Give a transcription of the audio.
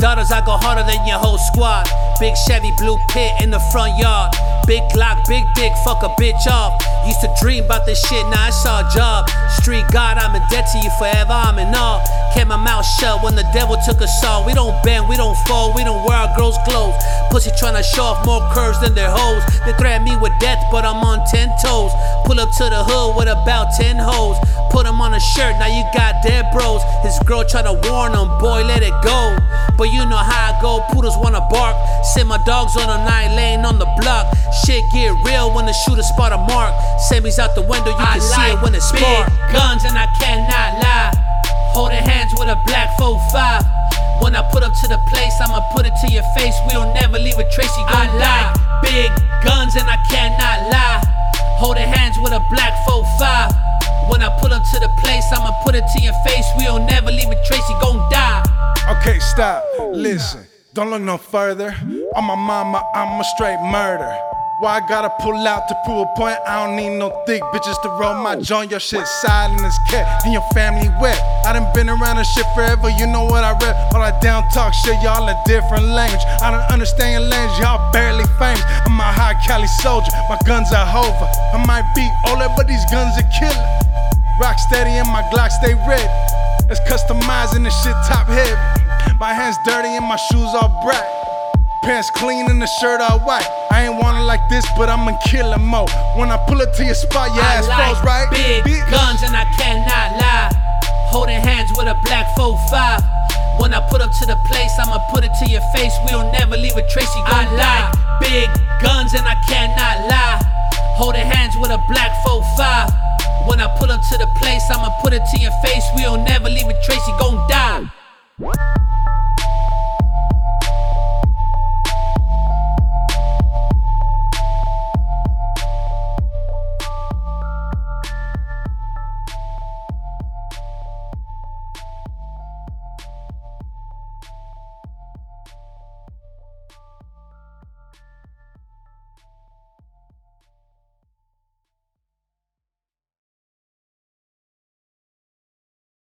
daughters, I go harder than your whole squad. Big Chevy, blue pit in the front yard. Big Glock, big dick, fuck a bitch off. Used to dream about this shit, now I saw a job. Street God, I'm in debt to you forever, I'm in awe. Kept my mouth shut when the devil took us all. We don't bend, we don't fall, we don't wear our girls' clothes. Pussy tryna show off more curves than their hoes. They threaten me with death, but I'm on ten toes. Pull up to the hood with about ten hoes. Put him on a shirt, now you got dead bros. His girl try to warn him, boy, let it go. But you know how I go, poodles wanna bark. Send my dogs on a night lane on the block. Shit get real when the shooter spot a mark. Semis out the window, you I can see it when it's spark. guns and I cannot lie. Holding hands with a black 4-5. When I put up to the place, I'ma put it to your face. We'll never leave a trace. You gon' die. Big guns and I cannot lie. Holding hands with a black 4-5. When I put up to the place, I'ma put it to your face. We'll never leave a trace. You gon' die. Okay, stop. Listen, don't look no further. On my mama, I'm a straight murder. Why I gotta pull out to prove a point? I don't need no thick bitches to roll my joint. Your shit silent as cat, and your family wet. I done been around this shit forever, you know what I rep. All that down talk shit, y'all a different language. I don't understand your language, y'all barely famous. I'm a high Cali soldier, my guns are hover. I might be older, but these guns are killer. Rock steady and my Glock stay red. It's customizing the shit top heavy. My hands dirty and my shoes all bright. Pants clean and the shirt all white. I ain't want it like this, but I'ma kill 'em more. When I pull it to your spot, your I ass like falls right. big bitch. guns and I cannot lie. Holding hands with a black 4-5. When I put up to the place, I'ma put it to your face. We'll never leave a trace. You gon' die. Big guns and I cannot lie. Holding hands with a black 4-5. When I put up to the place, I'ma put it to your face. We'll never